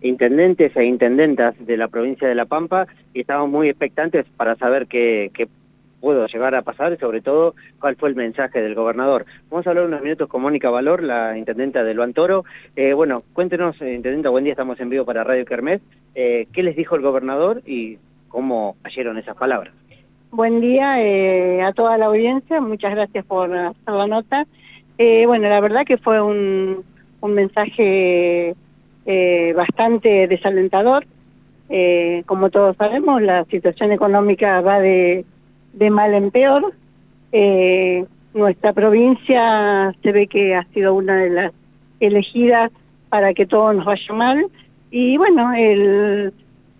intendentes e intendentas de la provincia de La Pampa y estamos muy expectantes para saber qué, qué pudo llegar a pasar y sobre todo cuál fue el mensaje del gobernador. Vamos a hablar unos minutos con Mónica Valor, la intendenta de Luan Toro. Eh, bueno, cuéntenos, eh, intendenta, buen día, estamos en vivo para Radio Kermés. Eh, ¿Qué les dijo el gobernador y cómo cayeron esas palabras? Buen día eh, a toda la audiencia, muchas gracias por hacer la nota. Eh, bueno, la verdad que fue un, un mensaje eh, bastante desalentador. Eh, como todos sabemos, la situación económica va de, mal en peor. Eh, nuestra provincia se ve que ha sido una de las elegidas para que todo nos vaya mal. Y bueno, el,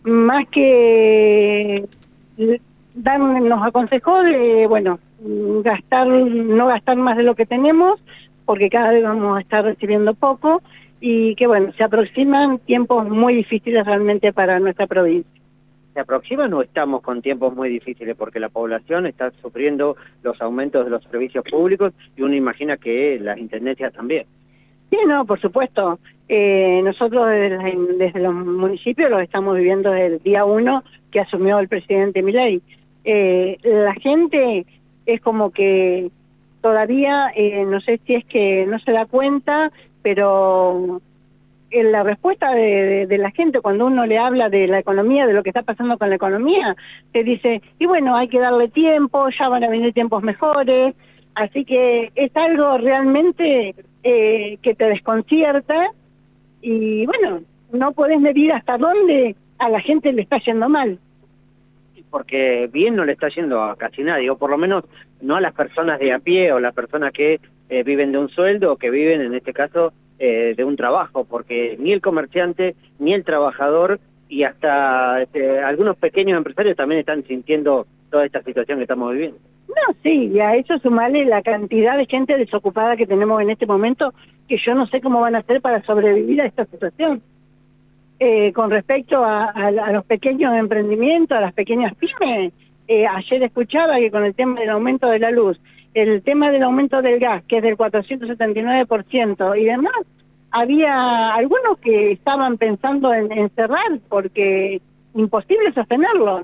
más que Dan nos aconsejó de, bueno, gastar, no gastar más de lo que tenemos, porque cada vez vamos a estar recibiendo poco, y que bueno, se aproximan tiempos muy difíciles realmente para nuestra provincia. ¿Se aproximan o estamos con tiempos muy difíciles? Porque la población está sufriendo los aumentos de los servicios públicos y uno imagina que las intendencias también. Sí, no, por supuesto. Eh, nosotros desde, desde, los municipios lo estamos viviendo desde el día uno que asumió el presidente Milei. Eh, la gente es como que todavía, eh, no sé si es que no se da cuenta, pero la respuesta de, la gente cuando uno le habla de la economía, de lo que está pasando con la economía, te dice, y bueno, hay que darle tiempo, ya van a venir tiempos mejores, así que es algo realmente eh, que te desconcierta y bueno, no podés medir hasta dónde a la gente le está yendo mal. Porque bien no le está yendo a casi nadie, o por lo menos no a las personas de a pie o las personas que eh, viven de un sueldo o que viven, en este caso, eh, de un trabajo, porque ni el comerciante ni el trabajador y hasta este, algunos pequeños empresarios también están sintiendo toda esta situación que estamos viviendo. No, sí, y a eso sumarle la cantidad de gente desocupada que tenemos en este momento, que yo no sé cómo van a hacer para sobrevivir a esta situación. Eh, con respecto a, los pequeños emprendimientos, a las pequeñas pymes, ayer escuchaba que con el tema del aumento de la luz, el tema del aumento del gas, que es del 479% y demás, había algunos que estaban pensando en, en cerrar porque imposible sostenerlo.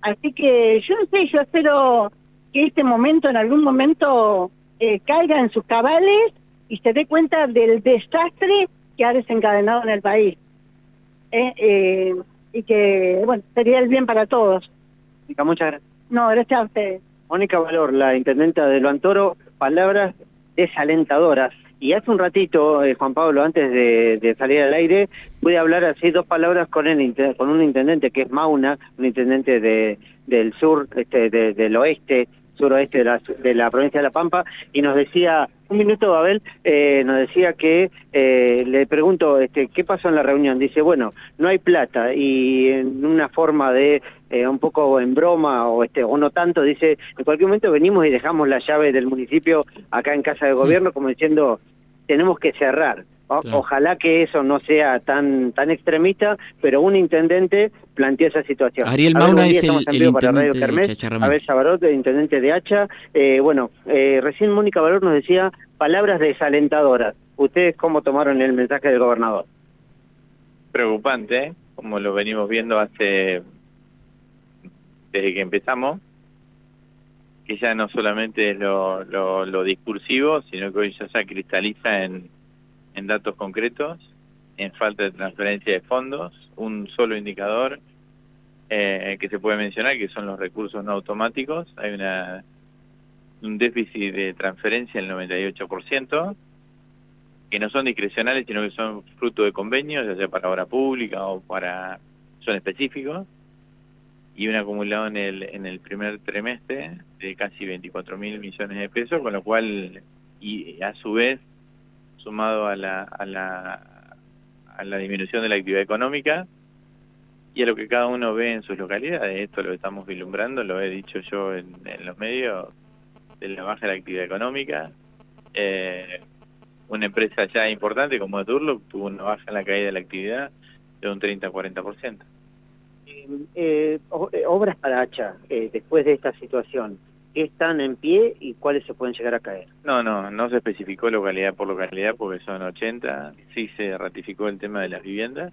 Así que yo no sé, yo espero que este momento, en algún momento, eh, caiga en sus cabales y se dé cuenta del desastre que ha desencadenado en el país. Eh, eh, y que, bueno, sería el bien para todos. Muchas gracias. No, gracias a ustedes. Mónica Valor, la intendenta de Loantoro, palabras desalentadoras. Y hace un ratito, eh, Juan Pablo, antes de, salir al aire, pude hablar así dos palabras con el con un intendente que es Mauna, un intendente de, del sur, este, de, del oeste, suroeste de la provincia de La Pampa, y nos decía, un minuto, Abel, eh, nos decía que, eh, le pregunto, este, ¿qué pasó en la reunión? Dice, bueno, no hay plata, y en una forma de, eh, un poco en broma, o este o no tanto, dice, en cualquier momento venimos y dejamos la llave del municipio acá en Casa de Gobierno, como diciendo, tenemos que cerrar. O. Ojalá que eso no sea tan tan extremista, pero un intendente planteó esa situación. Ariel Mauna es el, el intendente Kermés, de Abel Sabarot, el intendente de Hacha. Eh, bueno, eh, recién Mónica Valor nos decía palabras desalentadoras. ¿Ustedes cómo tomaron el mensaje del gobernador? Preocupante, como lo venimos viendo hace desde que empezamos, que ya no solamente es lo, lo, lo discursivo, sino que hoy ya se cristaliza en, en datos concretos, en falta de transferencia de fondos, un solo indicador eh, que se puede mencionar, que son los recursos no automáticos. Hay una un déficit de transferencia del 98%, que no son discrecionales, sino que son fruto de convenios, ya sea para obra pública o para... son específicos y un acumulado en el en el primer trimestre de casi 24 mil millones de pesos, con lo cual, y a su vez, sumado a la, a la, a la disminución de la actividad económica y a lo que cada uno ve en sus localidades, esto lo estamos vislumbrando, lo he dicho yo en, en los medios, de la baja de la actividad económica. Eh, una empresa ya importante como Turlock tuvo una baja en la caída de la actividad de un 30-40%. Eh, obras para Hacha, eh, después de esta situación, ¿están en pie y cuáles se pueden llegar a caer? No, no, no se especificó localidad por localidad porque son 80, sí se ratificó el tema de las viviendas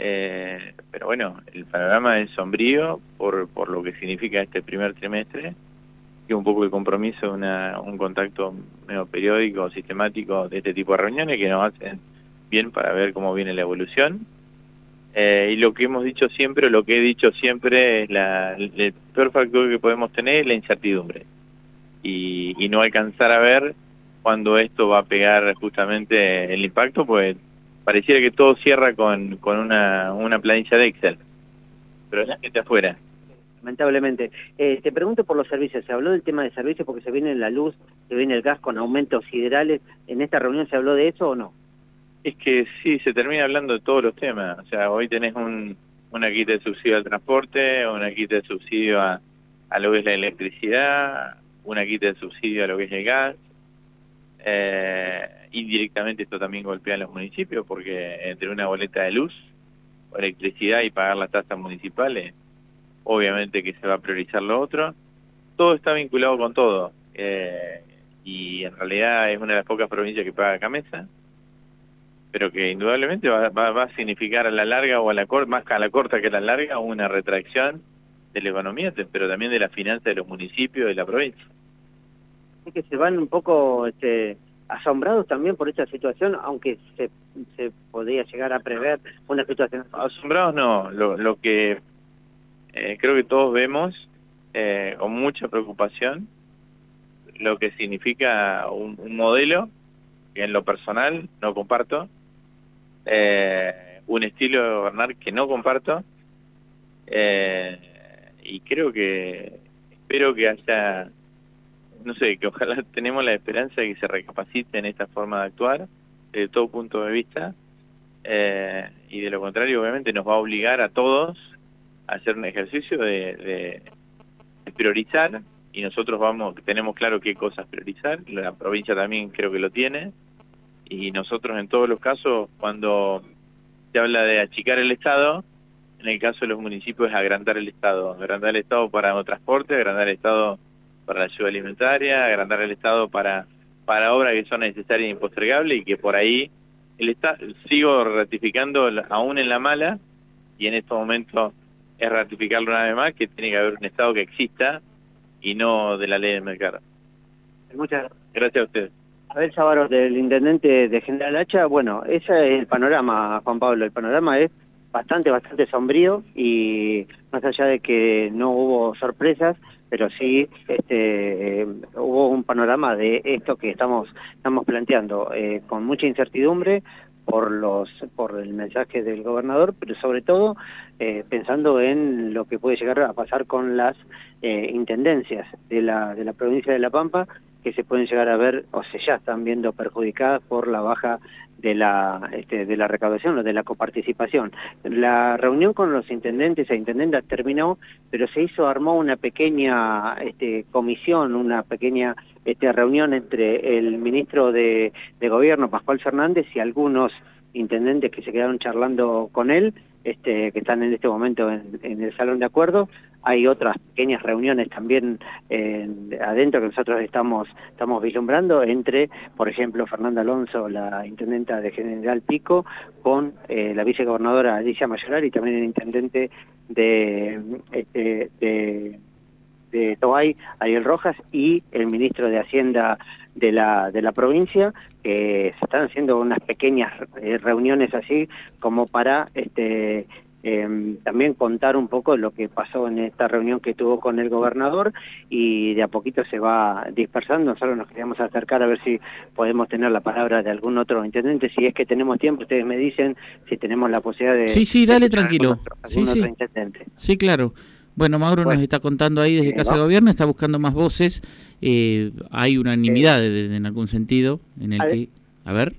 Eh, pero bueno, el panorama es sombrío por, por lo que significa este primer trimestre y un poco el compromiso de una, un contacto medio periódico, sistemático de este tipo de reuniones que nos hacen bien para ver cómo viene la evolución. Eh, y lo que hemos dicho siempre, lo que he dicho siempre, es la, el peor factor que podemos tener es la incertidumbre. Y, y no alcanzar a ver cuando esto va a pegar justamente el impacto, pues pareciera que todo cierra con, con una, planilla de Excel, pero la gente afuera. Lamentablemente. Eh, te pregunto por los servicios. ¿Se habló del tema de servicios porque se viene la luz, se viene el gas con aumentos siderales? ¿En esta reunión se habló de eso o no? Es que sí, se termina hablando de todos los temas. O sea, hoy tenés un, una quita de subsidio al transporte, una quita de subsidio a, lo que es la electricidad, una quita de subsidio a lo que es el gas. Eh, indirectamente esto también golpea a los municipios porque entre una boleta de luz o electricidad y pagar las tasas municipales, obviamente que se va a priorizar lo otro. Todo está vinculado con todo eh, y en realidad es una de las pocas provincias que paga camisa, pero que indudablemente va, va, a significar a la larga o a la corta, más a la corta que a la larga, una retracción de la economía, pero también de la finanza de los municipios y de la provincia. Es que se van un poco este, asombrados también por esta situación, aunque se, se podría llegar a prever una situación. Asombrados no, lo, lo que eh, creo que todos vemos eh, con mucha preocupación lo que significa un, modelo que en lo personal no comparto, eh, un estilo de gobernar que no comparto, y creo que espero que haya no sé, que ojalá tenemos la esperanza de que se recapacite en esta forma de actuar, de todo punto de vista, eh, y de lo contrario, obviamente, nos va a obligar a todos a hacer un ejercicio de, priorizar, y nosotros vamos tenemos claro qué cosas priorizar, la provincia también creo que lo tiene, y nosotros en todos los casos, cuando se habla de achicar el Estado, en el caso de los municipios es agrandar el Estado, agrandar el Estado para transporte, agrandar el Estado para la ayuda alimentaria, agrandar el Estado para, para obras que son necesarias e impostergables y que por ahí el Estado, sigo ratificando aún en la mala y en estos momentos es ratificarlo una vez más que tiene que haber un Estado que exista y no de la ley del mercado. Muchas gracias a ustedes. Abel Sábaros, del Intendente de General Hacha, bueno, ese es el panorama, Juan Pablo, el panorama es bastante, bastante sombrío y más allá de que no hubo sorpresas, pero sí este, eh, hubo un panorama de esto que estamos, estamos planteando eh, con mucha incertidumbre por los por el mensaje del gobernador, pero sobre todo eh, pensando en lo que puede llegar a pasar con las intendencias de la, de la provincia de La Pampa, que se pueden llegar a ver o se ya están viendo perjudicadas por la baja de la este, de la recaudación o de la coparticipación. La reunión con los intendentes e intendentas terminó, pero se hizo armó una pequeña este, comisión, una pequeña este, reunión entre el ministro de, Gobierno Pascual Fernández y algunos intendentes que se quedaron charlando con él, este, que están en este momento en, el salón de acuerdo. Hay otras pequeñas reuniones también adentro que nosotros estamos, estamos vislumbrando entre, por ejemplo, Fernanda Alonso, la intendenta de General Pico, con eh, la vicegobernadora Alicia Mayoral y también el intendente de, este, de de Tobay, Ariel Rojas, y el ministro de Hacienda de la, de la provincia, que se están haciendo unas pequeñas eh, reuniones así como para este em, también contar un poco lo que pasó en esta reunión que tuvo con el gobernador y de a poquito se va dispersando. Nosotros nos queríamos acercar a ver si podemos tener la palabra de algún otro intendente. Si es que tenemos tiempo, ustedes me dicen si tenemos la posibilidad de... Sí, sí, dale tranquilo. sí, sí. sí, claro. Bueno, Mauro nos está contando ahí desde Casa de Gobierno, está buscando más voces. Eh, hay unanimidad en algún sentido en el que... A ver.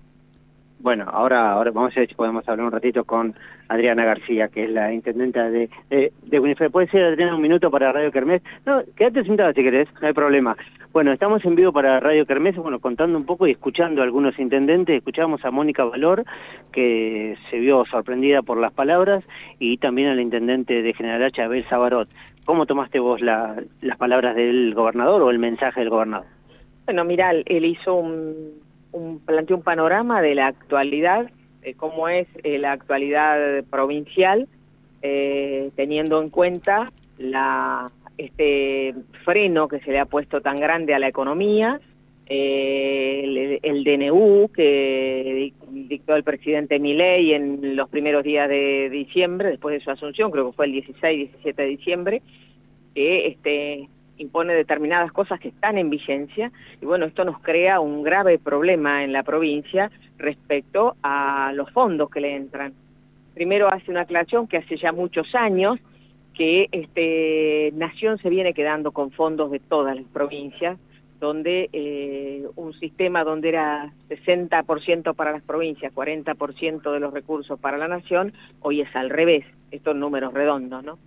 Bueno, ahora, ahora vamos a ver si podemos hablar un ratito con Adriana García, que es la intendenta de, de, de ¿Puede ser, Adriana, un minuto para Radio Kermés? No, quédate sentada si querés, no hay problema. Bueno, estamos en vivo para Radio Kermés, bueno, contando un poco y escuchando a algunos intendentes. Escuchamos a Mónica Valor, que se vio sorprendida por las palabras, y también al intendente de General H, Abel Sabarot. ¿Cómo tomaste vos las palabras del gobernador o el mensaje del gobernador? Bueno, mira, él hizo un un, planteó un panorama de la actualidad cómo es la actualidad provincial, teniendo en cuenta la, este freno que se le ha puesto tan grande a la economía, el, el, DNU que dictó el presidente Milei en los primeros días de diciembre, después de su asunción, creo que fue el 16, 17 de diciembre, que este, impone determinadas cosas que están en vigencia y bueno, esto nos crea un grave problema en la provincia respecto a los fondos que le entran. Primero hace una aclaración que hace ya muchos años que este, Nación se viene quedando con fondos de todas las provincias, donde eh, un sistema donde era 60% para las provincias, 40% de los recursos para la nación, hoy es al revés, estos números redondos, ¿no?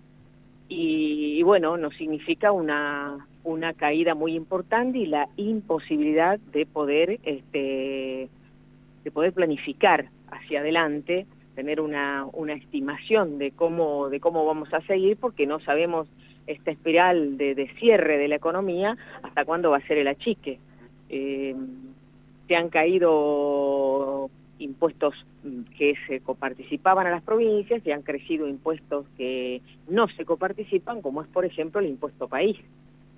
Y, bueno, nos significa una, una caída muy importante y la imposibilidad de poder, este, de poder planificar hacia adelante, tener una, una estimación de cómo, de cómo vamos a seguir, porque no sabemos esta espiral de, cierre de la economía, hasta cuándo va a ser el achique. Eh, se han caído impuestos que se coparticipaban a las provincias y han crecido impuestos que no se coparticipan, como es por ejemplo el impuesto país,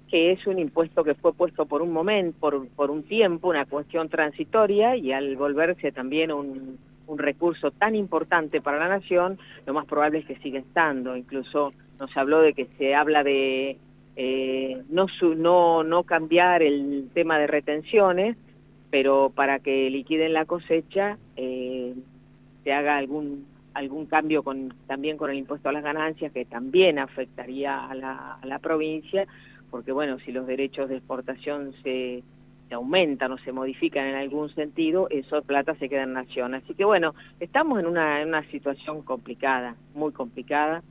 que es un impuesto que fue puesto por un momento, por, por un tiempo, una cuestión transitoria y al volverse también un, recurso tan importante para la nación, lo más probable es que siga estando, incluso nos habló de que se habla de eh, no, no, no cambiar el tema de retenciones, pero para que liquiden la cosecha eh, se haga algún algún cambio con, también con el impuesto a las ganancias que también afectaría a la, provincia, porque bueno, si los derechos de exportación se, aumentan o se modifican en algún sentido, eso plata se queda en nación. Así que bueno, estamos en una, en una situación complicada, muy complicada,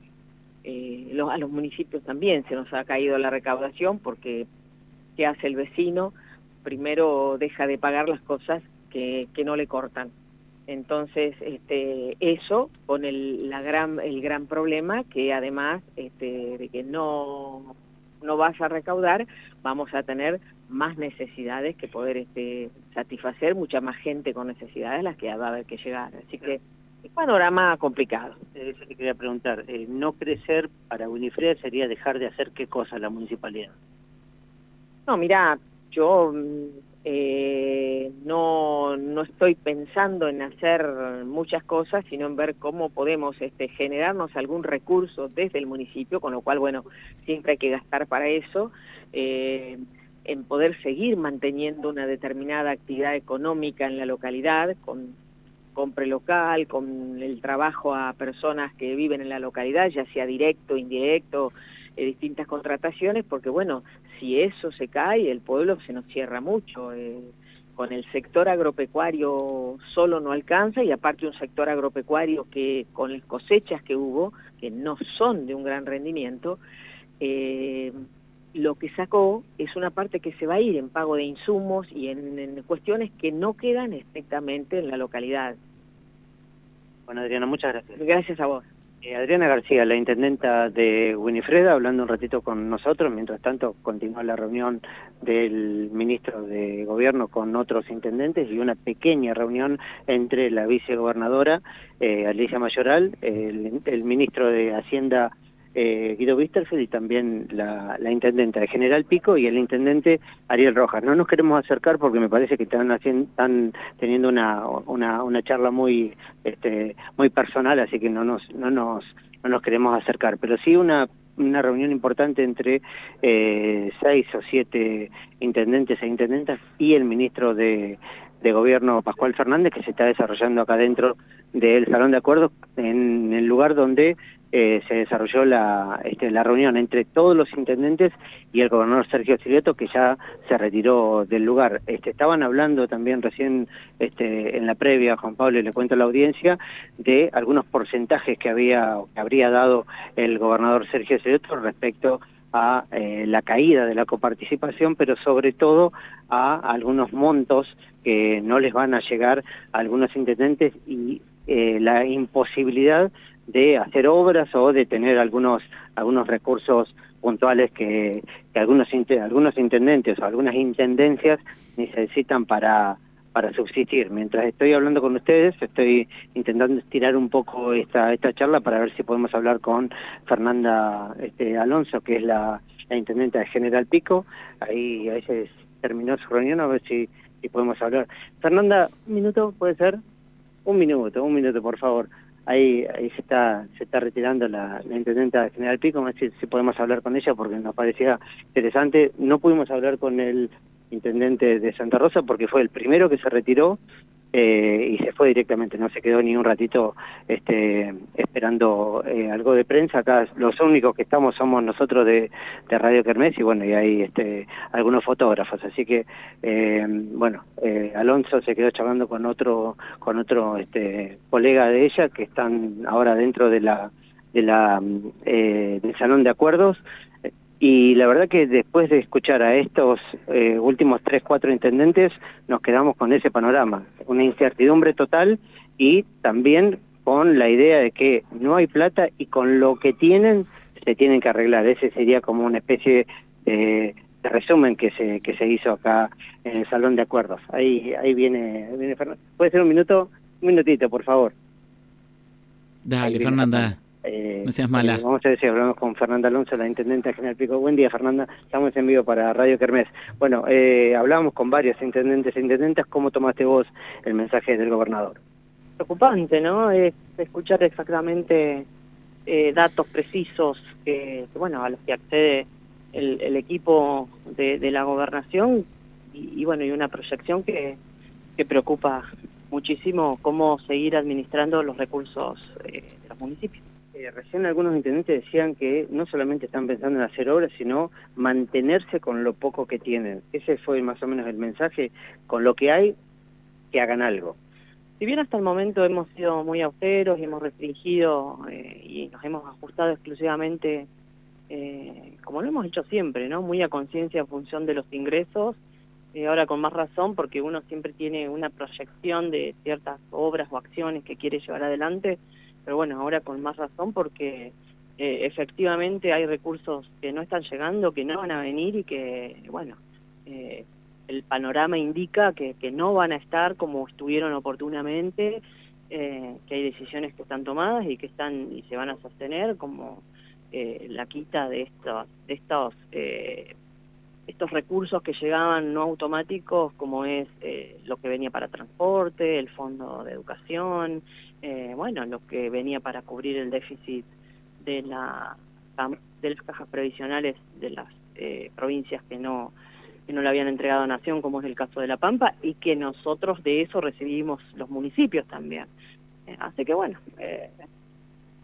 eh, a los municipios también se nos ha caído la recaudación porque ¿qué hace el vecino? Primero deja de pagar las cosas que, que no le cortan. Entonces, este, eso con el, la gran, el gran problema que además este, de que no, no vas a recaudar, vamos a tener más necesidades que poder este, satisfacer, mucha más gente con necesidades las que va a haber que llegar. Así que panorama complicado. Eso te quería preguntar. Eh, no crecer para Unifred sería dejar de hacer qué cosa la municipalidad. No, mira, yo eh, no, no estoy pensando en hacer muchas cosas, sino en ver cómo podemos este, generarnos algún recurso desde el municipio, con lo cual, bueno, siempre hay que gastar para eso. Eh, en poder seguir manteniendo una determinada actividad económica en la localidad, con compre local, con el trabajo a personas que viven en la localidad, ya sea directo, indirecto, eh, distintas contrataciones, porque bueno, si eso se cae, el pueblo se nos cierra mucho. Eh, con el sector agropecuario solo no alcanza y aparte un sector agropecuario que con las cosechas que hubo, que no son de un gran rendimiento, eh, lo que sacó es una parte que se va a ir en pago de insumos y en, cuestiones que no quedan estrictamente en la localidad. Bueno, Adriana, muchas gracias. Gracias a vos. Eh, Adriana García, la intendenta de Winifreda, hablando un ratito con nosotros. Mientras tanto, continúa la reunión del ministro de Gobierno con otros intendentes y una pequeña reunión entre la vicegobernadora eh, Alicia Mayoral, el ministro de Hacienda eh, Guido Wisterfeld y también la, la, intendenta de General Pico y el intendente Ariel Rojas. No nos queremos acercar porque me parece que están, haciendo, teniendo una, una, una charla muy, este, muy personal, así que no nos, no, nos, no nos queremos acercar, pero sí una una reunión importante entre eh, seis o siete intendentes e intendentas y el ministro de, de Gobierno Pascual Fernández que se está desarrollando acá dentro del Salón de Acuerdos en el lugar donde eh, se desarrolló la, este, la reunión entre todos los intendentes y el gobernador Sergio Silvieto, que ya se retiró del lugar. Este, estaban hablando también recién este, en la previa, Juan Pablo, y le cuento a la audiencia, de algunos porcentajes que, había, que habría dado el gobernador Sergio Silvieto respecto a eh, la caída de la coparticipación, pero sobre todo a algunos montos que no les van a llegar a algunos intendentes y eh, la imposibilidad de hacer obras o de tener algunos algunos recursos puntuales que, que algunos algunos intendentes o algunas intendencias necesitan para para subsistir. Mientras estoy hablando con ustedes, estoy intentando estirar un poco esta, esta charla para ver si podemos hablar con Fernanda este, Alonso, que es la, la intendente de General Pico. Ahí a veces terminó su reunión, a ver si, si podemos hablar. Fernanda, un minuto, ¿puede ser? Un minuto, un minuto, por favor. Ahí, ahí se está se está retirando la, la intendenta de General Pico, a si, si podemos hablar con ella porque nos parecía interesante. No pudimos hablar con el intendente de Santa Rosa porque fue el primero que se retiró eh, y se fue directamente, no se quedó ni un ratito este, esperando eh, algo de prensa. Acá los únicos que estamos somos nosotros de, de Radio Kermés y bueno, y hay este, algunos fotógrafos. Así que, eh, bueno, Alonso se quedó charlando con otro, con otro este, colega de ella que están ahora dentro de la, de la, del salón de acuerdos. Y la verdad que después de escuchar a estos eh, últimos tres, cuatro intendentes, nos quedamos con ese panorama, una incertidumbre total y también con la idea de que no hay plata y con lo que tienen se tienen que arreglar. Ese sería como una especie de, resumen que se que se hizo acá en el salón de acuerdos. Ahí ahí viene, viene Fernanda. ¿Puede ser un minuto? Un minutito, por favor. Dale, Fernanda. Eh, no seas mala. Eh, vamos a ver si hablamos con Fernanda Alonso, la intendente de General Pico. Buen día, Fernanda. Estamos en vivo para Radio Kermés. Bueno, eh, hablábamos con varios intendentes e intendentas. ¿Cómo tomaste vos el mensaje del gobernador? Preocupante, ¿no? Es escuchar exactamente eh, datos precisos que, bueno, a los que accede el, equipo de, la gobernación y, bueno, y una proyección que, que preocupa muchísimo cómo seguir administrando los recursos de los municipios. Eh, recién algunos intendentes decían que no solamente están pensando en hacer obras, sino mantenerse con lo poco que tienen. Ese fue más o menos el mensaje, con lo que hay, que hagan algo. Si bien hasta el momento hemos sido muy austeros y hemos restringido eh, y nos hemos ajustado exclusivamente, eh, como lo hemos hecho siempre, ¿no? Muy a conciencia en función de los ingresos, y ahora con más razón porque uno siempre tiene una proyección de ciertas obras o acciones que quiere llevar adelante, pero bueno, ahora con más razón porque eh, efectivamente hay recursos que no están llegando, que no van a venir y que, bueno, eh, el panorama indica que, que, no van a estar como estuvieron oportunamente, eh, que hay decisiones que están tomadas y que están y se van a sostener, como la quita de estos, de estos estos recursos que llegaban no automáticos, como es eh, lo que venía para transporte, el fondo de educación, eh, bueno, lo que venía para cubrir el déficit de, la, de las cajas previsionales de las eh, provincias que no, no le habían entregado a Nación, como es el caso de La Pampa, y que nosotros de eso recibimos los municipios también. así que bueno,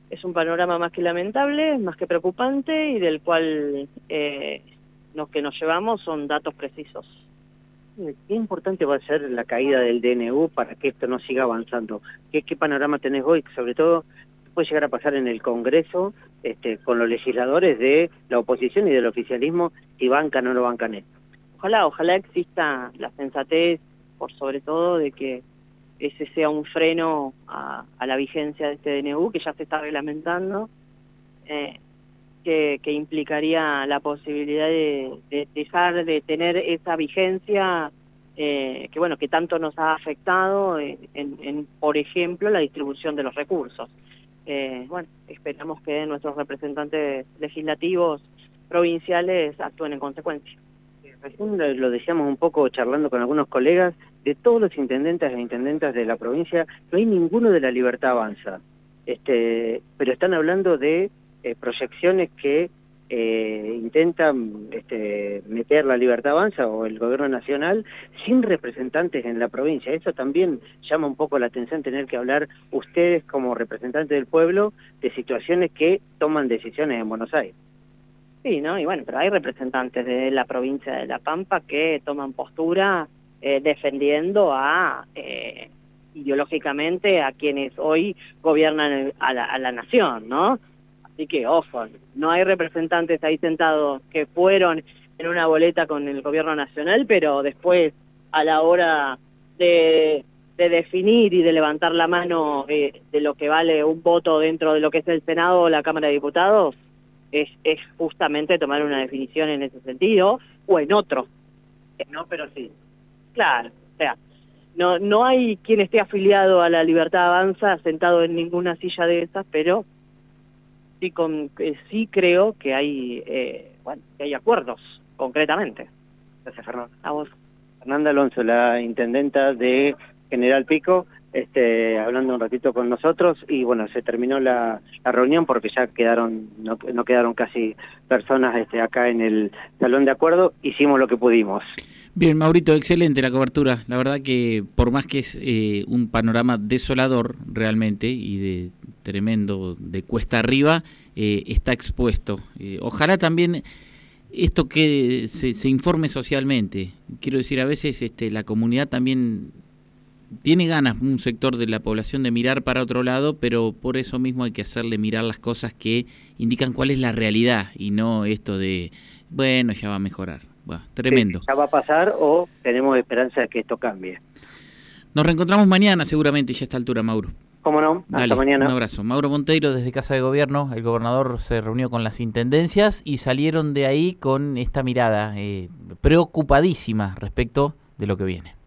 es un panorama más que lamentable, más que preocupante y del cual los que nos llevamos son datos precisos. Qué importante va a ser la caída del DNU para que esto no siga avanzando. ¿Qué, qué panorama tenés hoy? Sobre todo, puede llegar a pasar en el Congreso este, con los legisladores de la oposición y del oficialismo si bancan o no bancan esto. Ojalá, ojalá exista la sensatez, por sobre todo, de que ese sea un freno a, a la vigencia de este DNU, que ya se está reglamentando. Eh, que, implicaría la posibilidad de, dejar de tener esa vigencia eh, que bueno que tanto nos ha afectado en, por ejemplo la distribución de los recursos. Eh, bueno esperamos que nuestros representantes legislativos provinciales actúen en consecuencia. Recién lo decíamos un poco charlando con algunos colegas de todos los intendentes e intendentas de la provincia no hay ninguno de la libertad avanza. Este pero están hablando de eh, proyecciones que eh, intentan este, meter la libertad avanza o el gobierno nacional sin representantes en la provincia. Eso también llama un poco la atención tener que hablar ustedes como representantes del pueblo de situaciones que toman decisiones en Buenos Aires. Sí, ¿no? Y bueno, pero hay representantes de la provincia de La Pampa que toman postura eh, defendiendo a ideológicamente a quienes hoy gobiernan a la, a la nación, ¿no? Así que, ojo, no hay representantes ahí sentados que fueron en una boleta con el gobierno nacional, pero después, a la hora de, definir y de levantar la mano eh, de lo que vale un voto dentro de lo que es el Senado o la Cámara de Diputados, es, es justamente tomar una definición en ese sentido o en otro. No, pero sí. Claro, o sea, no, no hay quien esté afiliado a la Libertad Avanza sentado en ninguna silla de esas, pero sí, con, sí creo que hay, eh, bueno, que hay acuerdos, concretamente. Gracias, Fernando. A vos. Fernanda Alonso, la intendenta de General Pico, este, hablando un ratito con nosotros y bueno, se terminó la, reunión porque ya quedaron, no, no, quedaron casi personas este, acá en el salón de acuerdo, hicimos lo que pudimos. Bien, Maurito, excelente la cobertura. La verdad que por más que es eh, un panorama desolador realmente y de tremendo, de cuesta arriba, eh, está expuesto. Eh, ojalá también esto que se, se, informe socialmente. Quiero decir, a veces este, la comunidad también tiene ganas, un sector de la población, de mirar para otro lado, pero por eso mismo hay que hacerle mirar las cosas que indican cuál es la realidad y no esto de, bueno, ya va a mejorar tremendo. ya va a pasar o tenemos esperanza de que esto cambie. Nos reencontramos mañana seguramente ya a esta altura, Mauro. ¿Cómo no? Hasta mañana. Un abrazo. Mauro Monteiro desde Casa de Gobierno, el gobernador se reunió con las intendencias y salieron de ahí con esta mirada eh, preocupadísima respecto de lo que viene.